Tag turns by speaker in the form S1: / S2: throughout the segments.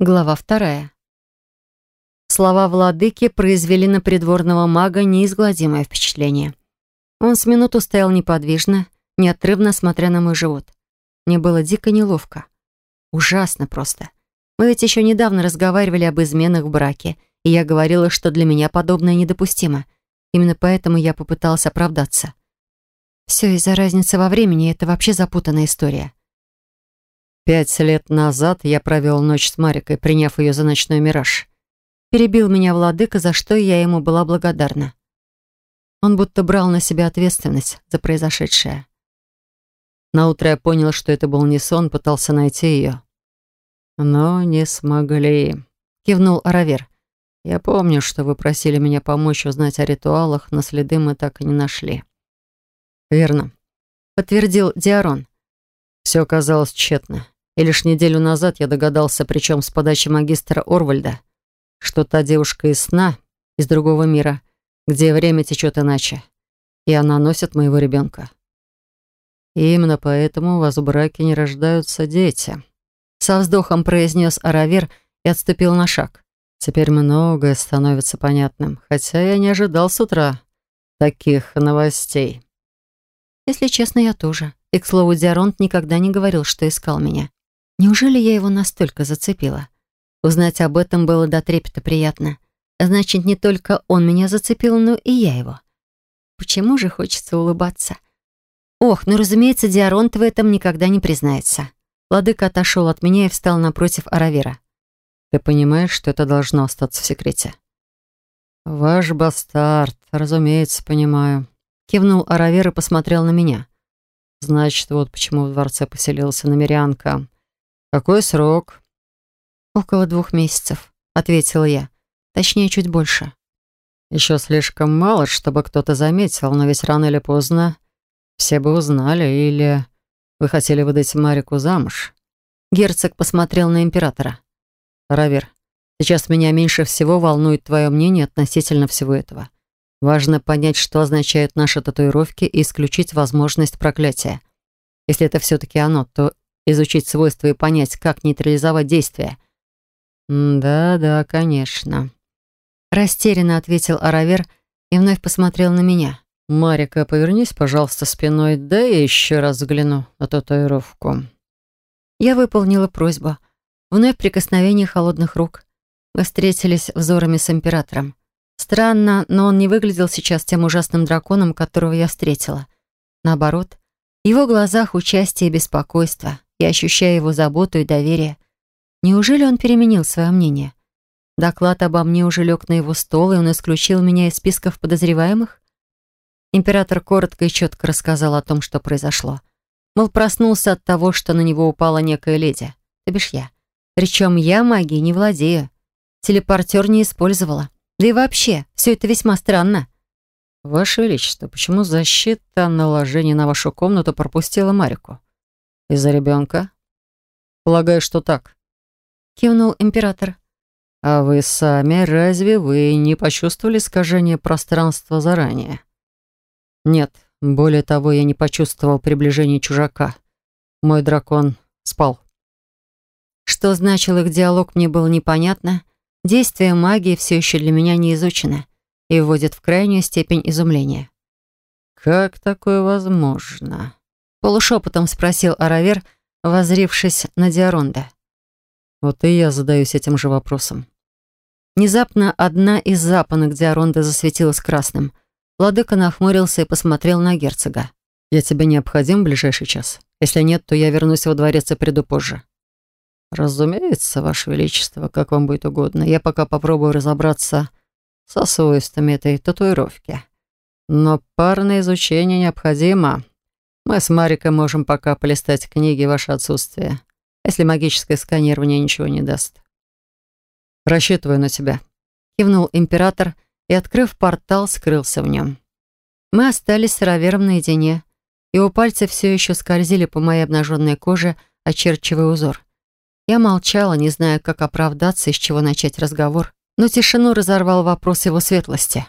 S1: Глава вторая. Слова владыки произвели на придворного мага неизгладимое впечатление. Он с минуту стоял неподвижно, неотрывно смотря на мой живот. Мне было дико неловко. Ужасно просто. Мы ведь еще недавно разговаривали об изменах в браке, и я говорила, что для меня подобное недопустимо. Именно поэтому я попыталась оправдаться. Все из-за разницы во времени, это вообще запутанная история.
S2: Пять лет назад я провел ночь с Марикой, приняв ее за ночной мираж.
S1: Перебил меня владыка, за что я ему была благодарна. Он будто брал на себя ответственность за произошедшее.
S2: Наутро я понял, что это был не сон, пытался найти ее. Но не смогли. Кивнул Аравер. Я помню, что вы просили меня помочь узнать о ритуалах, но следы мы так и не нашли.
S1: Верно. Подтвердил Диарон.
S2: Все оказалось тщетно. И лишь неделю назад я догадался, причем с подачи магистра Орвальда, что та девушка из сна, из другого мира, где время течет иначе, и она носит моего ребенка. И именно поэтому у вас в браке не рождаются дети.
S1: Со вздохом произнес Аравер и отступил на шаг.
S2: Теперь многое становится понятным, хотя я не ожидал с утра таких новостей.
S1: Если честно, я тоже. И, к слову, Диаронт никогда не говорил, что искал меня. Неужели я его настолько зацепила? Узнать об этом было до трепета приятно. Значит, не только он меня зацепил, но и я его. Почему же хочется улыбаться? Ох, ну, разумеется, Диаронт в этом никогда не признается. Владыка отошел от меня и встал напротив Аравера.
S2: Ты понимаешь, что это должно остаться в секрете? Ваш бастард, разумеется, понимаю. Кивнул Аравер и посмотрел на меня. Значит, вот почему в дворце поселился намерянка. «Какой срок?»
S1: «Около двух месяцев», — ответила я. Точнее, чуть больше.
S2: «Еще слишком мало, чтобы кто-то заметил, но ведь рано или поздно все бы узнали, или вы хотели выдать Марику замуж?»
S1: Герцог посмотрел на императора.
S2: «Равер, сейчас меня меньше всего волнует твое мнение относительно всего этого. Важно понять, что означают наши татуировки и исключить возможность проклятия. Если это все-таки оно, то изучить свойства и понять, как нейтрализовать действие. «Да-да, конечно», —
S1: растерянно ответил Аравер и вновь посмотрел на меня.
S2: «Марика, повернись, пожалуйста, спиной, да я еще раз взгляну на татуировку».
S1: Я выполнила просьбу. Вновь прикосновение холодных рук. Мы встретились взорами с императором. Странно, но он не выглядел сейчас тем ужасным драконом, которого я встретила. Наоборот, в его глазах участие и беспокойство. Я ощущаю его заботу и доверие. Неужели он переменил свое мнение? Доклад обо мне уже лег на его стол, и он исключил меня из списков подозреваемых? Император коротко и четко рассказал о том, что произошло. Мол, проснулся от того, что на него упала некая леди. То бишь я. Причем я магией не владею. Телепортер не использовала. Да и вообще, все это весьма странно.
S2: «Ваше Величество, почему защита наложения на вашу комнату пропустила Марику? Из-за ребенка?» «Полагаю, что так», —
S1: кивнул император.
S2: «А вы сами, разве вы не почувствовали искажение пространства заранее?» «Нет, более того, я не почувствовал приближения чужака. Мой дракон спал».
S1: Что значил их диалог, мне было непонятно. Действие магии все еще для меня не изучено и вводит в крайнюю степень изумления.
S2: «Как такое возможно?»
S1: Полушепотом спросил Аравер, возрившись на Диаронда.
S2: Вот и я задаюсь этим же вопросом.
S1: Внезапно одна из запонок Диаронда засветилась красным. Владыка нахмурился и посмотрел на герцога.
S2: «Я тебе необходим в ближайший час? Если нет, то я вернусь во дворец и приду позже». «Разумеется, Ваше Величество, как вам будет угодно. Я пока попробую разобраться со свойствами этой татуировки. Но парное изучение необходимо. Мы с Марикой можем пока полистать книги в ваше отсутствие если магическое сканирование ничего не даст. «Рассчитываю на тебя», — кивнул император и, открыв портал, скрылся в нем.
S1: Мы остались с Равером наедине. Его пальцы все еще скользили по моей обнаженной коже, очерчивая узор. Я молчала, не зная, как оправдаться и с чего начать разговор, но тишину разорвал вопрос его светлости.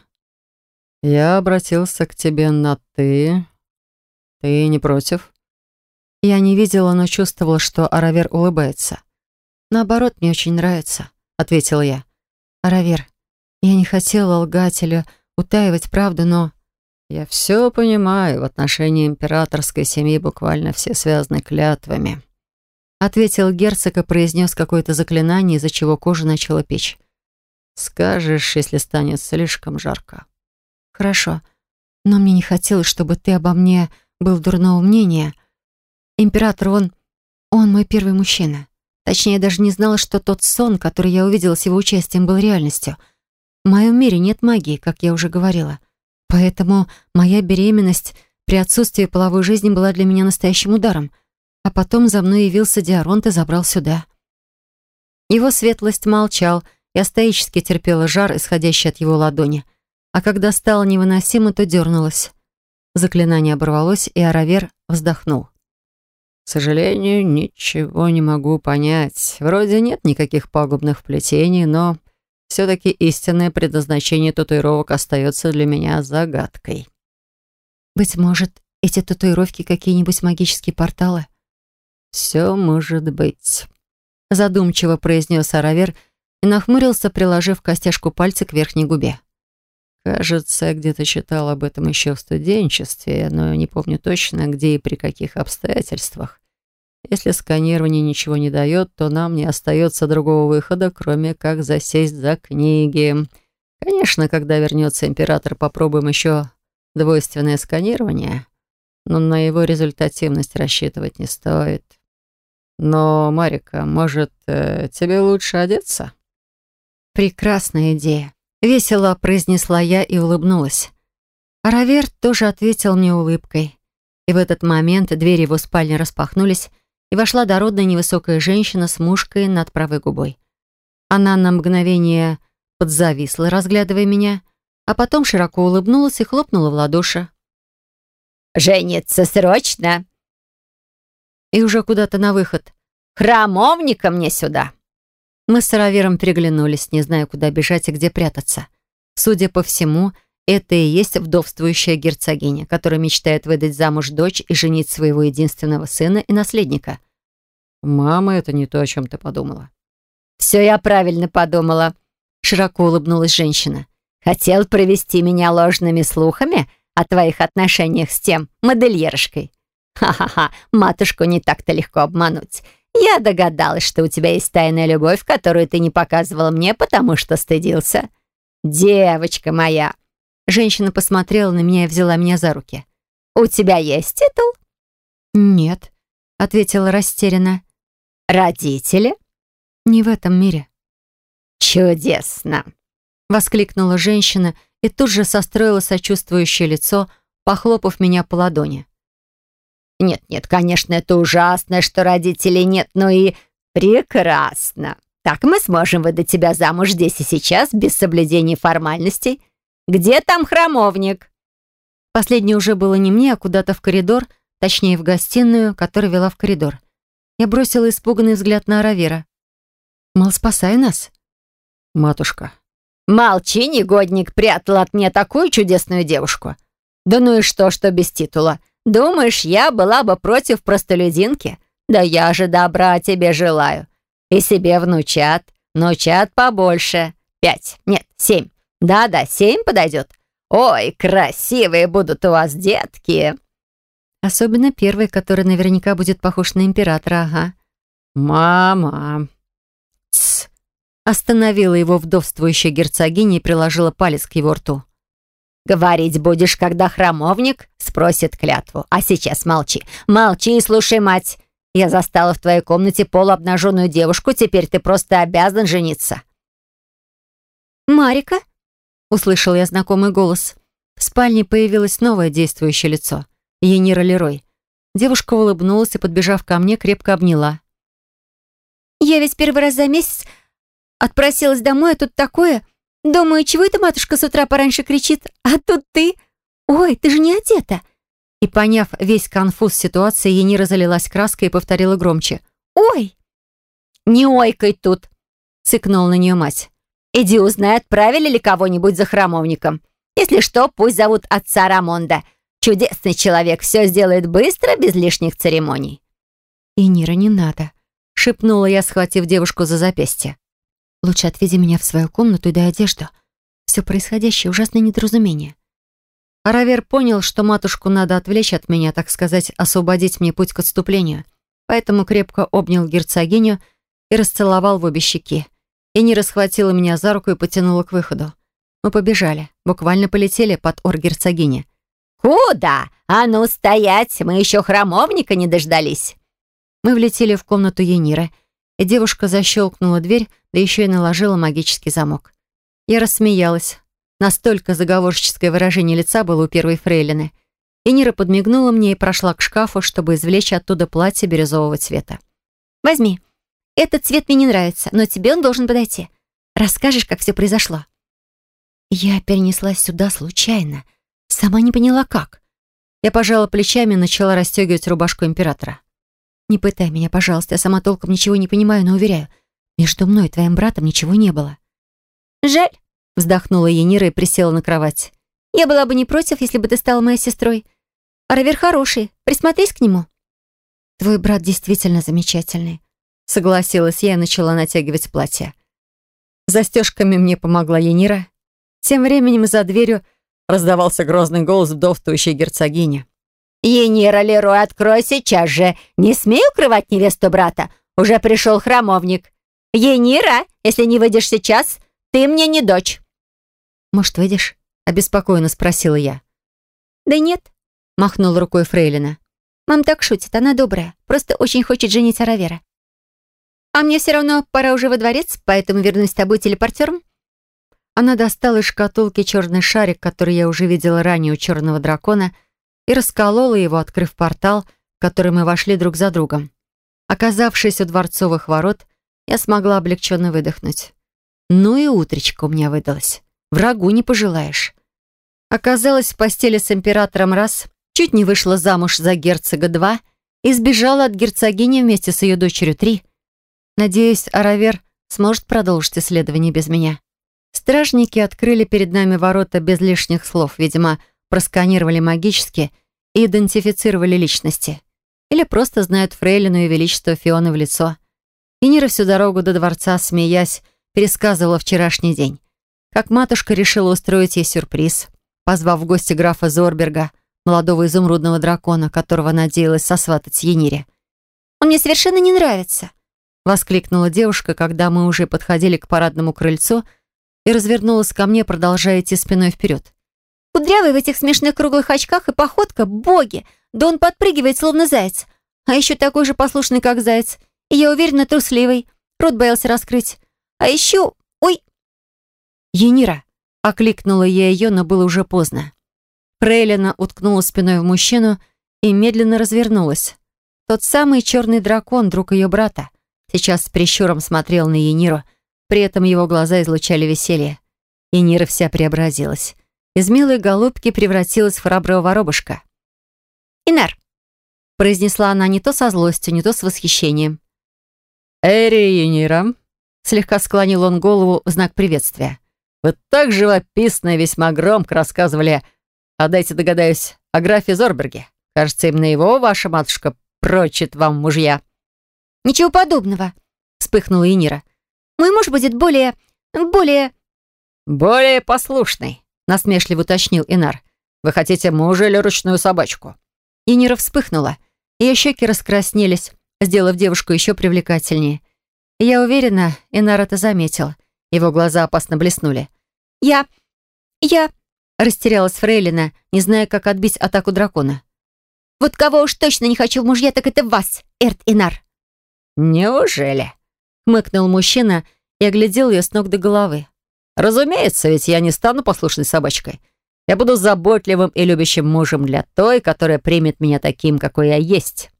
S2: «Я обратился к тебе на «ты». Ты не против?»
S1: Я не видела, но чувствовала, что Аравер улыбается. наоборот, мне очень нравится», — ответила я. «Аравер, я не хотела лгать или утаивать правду, но...»
S2: «Я все понимаю. В отношении императорской семьи буквально все связаны клятвами», — ответил герцог и произнес какое-то заклинание, из-за чего кожа начала печь. «Скажешь, если станет слишком жарко».
S1: «Хорошо, но мне не хотелось, чтобы ты обо мне был дурного мнения. Император, он... он мой первый мужчина. Точнее, я даже не знала, что тот сон, который я увидела с его участием, был реальностью. В моем мире нет магии, как я уже говорила. Поэтому моя беременность при отсутствии половой жизни была для меня настоящим ударом. А потом за мной явился Диаронт и забрал сюда. Его светлость молчал, я стоически терпела жар, исходящий от его ладони. А когда стало невыносимо, то дернулась. Заклинание оборвалось, и Аравер вздохнул.
S2: «К сожалению, ничего не могу понять. Вроде нет никаких пагубных плетений, но все-таки истинное предназначение татуировок остается для меня загадкой».
S1: «Быть может, эти татуировки какие-нибудь магические порталы?»
S2: «Все может быть», —
S1: задумчиво произнес Аравер и нахмурился, приложив костяшку пальца к верхней губе.
S2: Кажется, я где-то читал об этом еще в студенчестве, но не помню точно, где и при каких обстоятельствах. Если сканирование ничего не дает, то нам не остается другого выхода, кроме как засесть за книги. Конечно, когда вернется император, попробуем еще двойственное сканирование, но на его результативность рассчитывать не стоит. Но, Марика, может, э, тебе лучше одеться?
S1: Прекрасная идея. Весело произнесла я и улыбнулась. Равер тоже ответил мне улыбкой. И в этот момент двери его спальни распахнулись, и вошла дородная невысокая женщина с мушкой над правой губой. Она на мгновение подзависла, разглядывая меня, а потом широко улыбнулась и хлопнула в ладоши.
S3: «Жениться срочно!»
S1: И уже куда-то на выход.
S3: «Храмовника мне сюда!»
S1: Мы с Равером переглянулись, не зная, куда бежать и где прятаться. Судя по всему, это и есть вдовствующая герцогиня, которая мечтает выдать замуж дочь и женить своего единственного сына и наследника.
S2: «Мама, это не то, о чем ты подумала».
S3: «Все я правильно подумала», — широко улыбнулась женщина. «Хотел провести меня ложными слухами о твоих отношениях с тем модельершкой. Ха-ха-ха, матушку не так-то легко обмануть. Я догадалась, что у тебя есть тайная любовь, которую ты не показывала мне, потому что стыдился. Девочка моя!»
S1: Женщина посмотрела на меня и взяла меня за руки.
S3: «У тебя есть титул?»
S1: «Нет», — ответила растерянно.
S3: «Родители?»
S1: «Не в этом мире».
S3: «Чудесно!»
S1: — воскликнула женщина и тут же состроила сочувствующее лицо, похлопав меня по ладони.
S3: Нет-нет, конечно, это ужасно, что родителей нет, но и прекрасно. Так мы сможем выдать тебя замуж здесь и сейчас, без соблюдения формальностей. Где там храмовник?»
S1: Последнее уже было не мне, а куда-то в коридор, точнее, в гостиную, которая вела в коридор. Я бросила испуганный взгляд на Аравера. «Мол, спасай нас!»
S2: «Матушка».
S3: «Молчи, негодник, прятал от меня такую чудесную девушку. Да ну и что, что без титула?» Думаешь, я была бы против простолюдинки? Да я же добра тебе желаю. И себе внучат, внучат побольше. Пять, нет, семь. Да-да, семь подойдет. Ой, красивые будут у вас детки.
S1: Особенно первый, который наверняка будет похож на императора, ага.
S2: Мама.
S1: Тсс. Остановила его вдовствующая герцогиня и приложила палец к его рту.
S3: Говорить будешь, когда храмовник спросит клятву. А сейчас молчи. Молчи и слушай, мать. Я застала в твоей комнате полуобнаженную девушку, теперь ты просто обязан жениться».
S1: «Марика?» — услышал я знакомый голос. В спальне появилось новое действующее лицо. Енира Лерой. Девушка улыбнулась и, подбежав ко мне, крепко обняла. «Я ведь первый раз за месяц отпросилась домой, а тут такое...» Думаю, чего эта матушка с утра пораньше кричит? А тут ты? Ой, ты же не одета!» И, поняв весь конфуз ситуации, Енира залилась краской и повторила громче. «Ой!»
S3: «Не ойкай тут!» — цыкнула на нее мать. «Иди узнай, отправили ли кого-нибудь за храмовником. Если что, пусть зовут отца Рамонда. Чудесный человек, все сделает быстро, без лишних церемоний».
S1: «Енира, не надо!» — шепнула я, схватив девушку за запястье. «Лучше отведи меня в свою комнату и дай одежду. Все происходящее — ужасное недоразумение». Аравер понял, что матушку надо отвлечь от меня, так сказать, освободить мне путь к отступлению, поэтому крепко обнял герцогиню и расцеловал в обе щеки. И не расхватила меня за руку и потянула к выходу. Мы побежали, буквально полетели под ор герцогини.
S3: «Куда? А ну, стоять! Мы еще храмовника не дождались!»
S1: Мы влетели в комнату Ениры, и девушка защелкнула дверь, да еще и наложила магический замок. Я рассмеялась. Настолько заговорческое выражение лица было у первой фрейлины. Енира подмигнула мне и прошла к шкафу, чтобы извлечь оттуда платье бирюзового цвета.
S4: «Возьми. Этот цвет мне не нравится, но тебе он должен подойти. Расскажешь, как все произошло?»
S1: Я перенеслась сюда случайно. Сама не поняла, как. Я пожала плечами и начала расстегивать рубашку императора. «Не пытай меня, пожалуйста, я сама толком ничего не понимаю, но уверяю, между мной и твоим братом ничего не было».
S4: «Жаль», —
S1: вздохнула Енира и присела на кровать.
S4: «Я была бы не против, если бы ты стала моей сестрой. Аравер хороший, присмотрись к нему».
S1: «Твой брат действительно замечательный», — согласилась я и начала натягивать платье. Застежками мне помогла Енира, тем временем за дверью раздавался грозный голос вдовствующей герцогини.
S3: «Енира Лерой, открой сейчас же! Не смей укрывать невесту брата! Уже пришел храмовник! Енира, если не выйдешь сейчас, ты мне не дочь!»
S1: «Может, выйдешь?» — обеспокоенно спросила я.
S4: «Да нет», — махнула рукой Фрейлина. «Мам так шутит, она добрая, просто очень хочет женить Аравера. А мне все равно пора уже во дворец, поэтому вернусь с тобой телепортером.
S1: Она достала из шкатулки черный шарик, который я уже видела ранее у черного дракона, и расколола его, открыв портал, в который мы вошли друг за другом. Оказавшись у дворцовых ворот, я смогла облегченно выдохнуть. Ну и утречко у меня выдалось. Врагу не пожелаешь. Оказалась в постели с императором раз, чуть не вышла замуж за герцога два и сбежала от герцогини вместе с ее дочерью три. Надеюсь, Аравер сможет продолжить исследование без меня. Стражники открыли перед нами ворота без лишних слов, видимо, просканировали магически и идентифицировали личности. Или просто знают Фрейлину и Величество Фионы в лицо. И Нира всю дорогу до дворца, смеясь, пересказывала вчерашний день. Как матушка решила устроить ей сюрприз, позвав в гости графа Зорберга, молодого изумрудного дракона, которого надеялась сосватать Енире.
S4: «Он мне совершенно не нравится», —
S1: воскликнула девушка, когда мы уже подходили к парадному крыльцу — и развернулась ко мне, продолжая идти спиной вперед.
S4: «Кудрявый в этих смешных круглых очках и походка, боги! Да он подпрыгивает, словно заяц. А еще такой же послушный, как заяц. И я уверена, трусливый. Рот боялся раскрыть. А еще... Ой!»
S1: «Енира!» — окликнула я ее, но было уже поздно. Фрейлина уткнула спиной в мужчину и медленно развернулась. Тот самый черный дракон, друг ее брата, сейчас с прищуром смотрел на Ениру, при этом его глаза излучали веселье. И Нира вся преобразилась. Из милой голубки превратилась в храброго воробушка.
S4: «Инар», —
S1: произнесла она не то со злостью, не то с восхищением.
S2: «Эри Енира», —
S1: слегка склонил он голову в знак приветствия.
S2: «Вы так живописно и весьма громко рассказывали, а дайте догадаюсь, о графе Зорберге. Кажется, именно его ваша матушка прочит вам мужья».
S4: «Ничего подобного», — вспыхнула Енира. Мой муж будет более... более...»
S2: «Более послушный», — насмешливо уточнил Инар. «Вы хотите мужа или ручную собачку?»
S1: Енира вспыхнула. Ее щеки раскраснелись, сделав девушку еще привлекательнее. я уверена, Инар это заметил. Его глаза опасно блеснули.
S4: «Я... я...»
S1: Растерялась Фрейлина, не зная, как отбить атаку дракона.
S4: «Вот кого уж точно не хочу в мужья, так это вас, Эрт Инар».
S2: «Неужели?»
S1: Хмыкнул мужчина и оглядел ее с ног до головы.
S2: «Разумеется, ведь я не стану послушной собачкой. Я буду заботливым и любящим мужем для той, которая примет меня таким, какой я есть».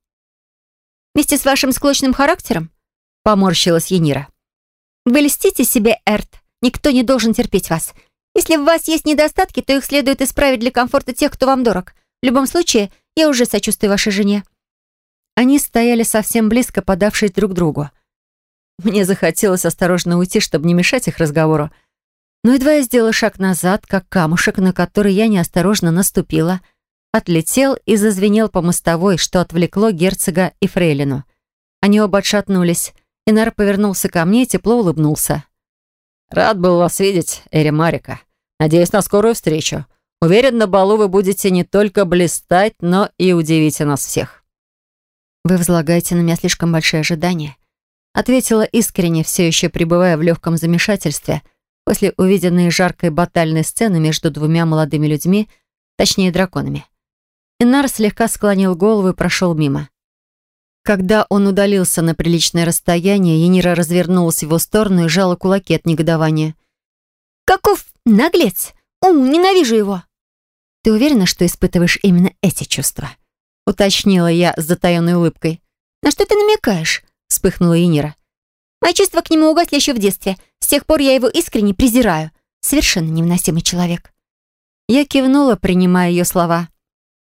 S4: «Вместе с вашим склочным характером?»
S1: — поморщилась Енира.
S4: «Вы льстите себе, Эрт. Никто не должен терпеть вас. Если в вас есть недостатки, то их следует исправить для комфорта тех, кто вам дорог. В любом случае, я уже сочувствую вашей жене».
S1: Они стояли совсем близко, подавшись друг к другу. Мне захотелось осторожно уйти, чтобы не мешать их разговору. Но едва я сделала шаг назад, как камушек, на который я неосторожно наступила, отлетел и зазвенел по мостовой, что отвлекло герцога и фрейлину. Они оба отшатнулись. Инар повернулся ко мне и тепло улыбнулся.
S2: «Рад был вас видеть, Эри Марика. Надеюсь на скорую встречу. Уверен, на балу вы будете не только блистать, но и удивите нас всех».
S1: «Вы возлагаете на меня слишком большие ожидания», ответила искренне, все еще пребывая в легком замешательстве после увиденной жаркой батальной сцены между двумя молодыми людьми, точнее драконами. Инар слегка склонил голову и прошел мимо. Когда он удалился на приличное расстояние, Енира развернулась в его сторону и сжала кулаки от негодования.
S4: «Каков наглец! У, ненавижу его!»
S1: «Ты уверена, что испытываешь именно эти чувства?» уточнила я с затаенной улыбкой.
S4: «На что ты намекаешь?» вспыхнула Енира. «Мои чувства к нему угасли еще в детстве. Тех пор я его искренне презираю. Совершенно невыносимый человек».
S1: Я кивнула, принимая ее слова.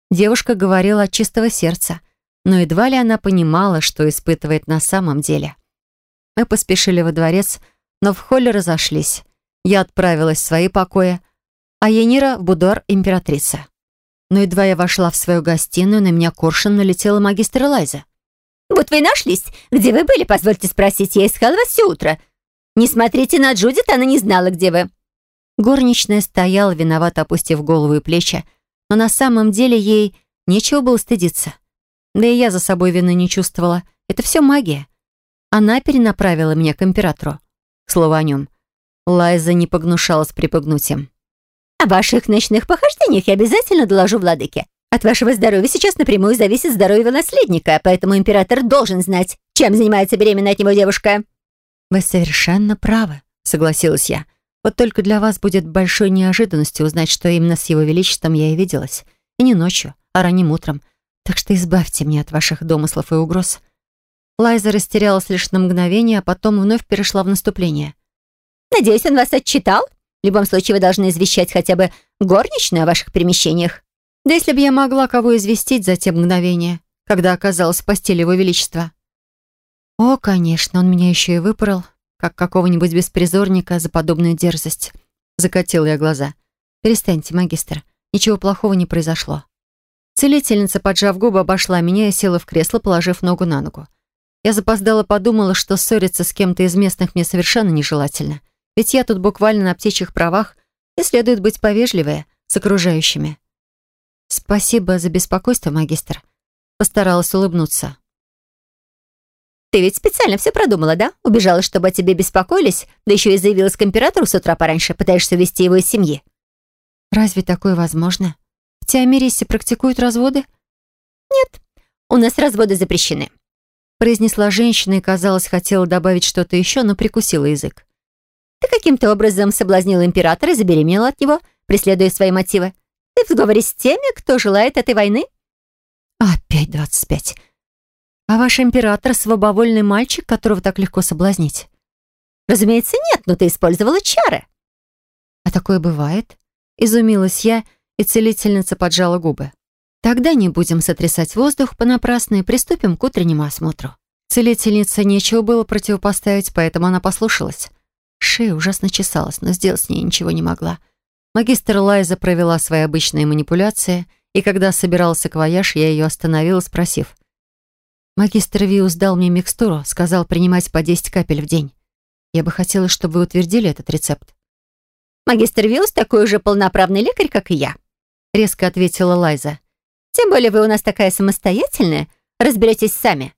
S1: Девушка говорила от чистого сердца но едва ли она понимала, что испытывает на самом деле. Мы поспешили во дворец, но в холле разошлись. Я отправилась в свои покои, а Енира в будуар императрицы. Но едва я вошла в свою гостиную, на меня коршун налетела магистр Лайза.
S3: «Вот вы и нашлись. Где вы были, позвольте спросить? Я искала вас все утро. Не смотрите на Джудит, она не знала, где вы».
S1: Горничная стояла, виновато опустив голову и плечи, но на самом деле ей нечего было стыдиться. Да и я за собой вины не чувствовала. Это все магия. Она перенаправила меня к императору. Слово о нем. Лайза не погнушалась припугнуть им.
S3: «О ваших ночных похождениях я обязательно доложу владыке. От вашего здоровья сейчас напрямую зависит здоровье наследника, поэтому император должен знать, чем занимается беременная от него девушка».
S1: «Вы совершенно правы», — согласилась я. «Вот только для вас будет большой неожиданностью узнать, что именно с его величеством я и виделась. И не ночью, а ранним утром, так что избавьте меня от ваших домыслов и угроз». Лайза растерялась лишь на мгновение, а потом вновь перешла в наступление.
S3: «Надеюсь, он вас отчитал? В любом случае, вы должны извещать хотя бы горничную о ваших перемещениях».
S1: «Да если бы я могла кого известить за те мгновения, когда оказалась в постели его величества». «О, конечно, он меня еще и выпорол, как какого-нибудь беспризорника за подобную дерзость». Закатила я глаза. «Перестаньте, магистр, ничего плохого не произошло». Целительница, поджав губы, обошла меня и села в кресло, положив ногу на ногу. Я запоздала подумала, что ссориться с кем-то из местных мне совершенно нежелательно. Ведь я тут буквально на птичьих правах, и следует быть повежливее с окружающими. «Спасибо за беспокойство, магистр». Постаралась улыбнуться.
S3: «Ты ведь специально все продумала, да? Убежала, чтобы о тебе беспокоились, да еще и заявилась к императору с утра пораньше, пытаешься увести его из семьи».
S1: «Разве такое возможно?» В Теомирисе практикуют разводы?
S3: Нет, у нас разводы запрещены.
S1: Произнесла женщина и, казалось, хотела добавить что-то еще, но прикусила язык.
S3: Ты каким-то образом соблазнила императора и забеременела от него, преследуя свои мотивы. Ты в сговоре с теми, кто желает этой войны?
S1: Опять двадцать пять. А ваш император — свобовольный мальчик, которого так легко соблазнить?
S3: Разумеется, нет, но ты использовала чары.
S1: А такое бывает? Изумилась я и целительница поджала губы. «Тогда не будем сотрясать воздух понапрасну и приступим к утреннему осмотру». Целительнице нечего было противопоставить, поэтому она послушалась. Шея ужасно чесалась, но сделать с ней ничего не могла. Магистр Лайза провела свои обычные манипуляции, и когда собирался квояж, я ее остановила, спросив. «Магистр Виус дал мне микстуру, сказал принимать по 10 капель в день. Я бы хотела, чтобы вы утвердили этот рецепт».
S3: «Магистр Виус такой же полноправный лекарь, как и я», — резко ответила Лайза. «Тем более вы у нас такая самостоятельная. Разберетесь сами».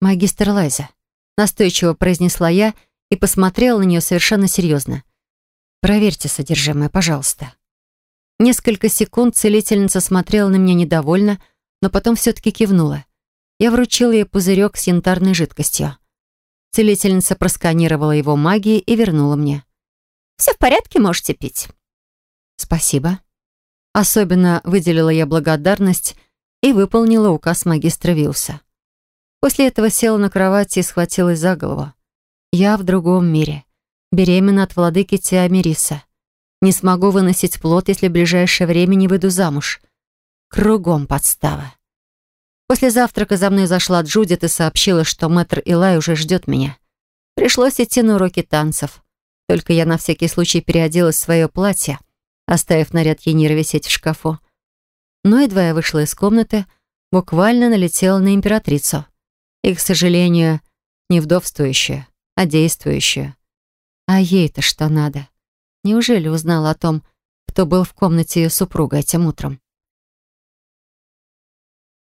S1: «Магистр Лайза», — настойчиво произнесла я и посмотрела на нее совершенно серьезно. «Проверьте содержимое, пожалуйста». Несколько секунд целительница смотрела на меня недовольно, но потом все-таки кивнула. Я вручила ей пузырек с янтарной жидкостью. Целительница просканировала его магией и вернула мне.
S3: «Все в порядке, можете пить».
S1: «Спасибо», Особенно выделила я благодарность и выполнила указ магистра Вилса. После этого села на кровати и схватилась за голову. Я в другом мире. Беременна от владыки Тиамириса. Не смогу выносить плод, если в ближайшее время не выйду замуж. Кругом подстава. После завтрака за мной зашла Джудит и сообщила, что мэтр Илай уже ждет меня. Пришлось идти на уроки танцев. Только я на всякий случай переоделась в свое платье — оставив наряд Енира висеть в шкафу. Но едва я вышла из комнаты, буквально налетела на императрицу. И, к сожалению, не вдовствующую, а действующую. А ей-то что надо? Неужели узнала о том, кто был в комнате ее супруга этим утром?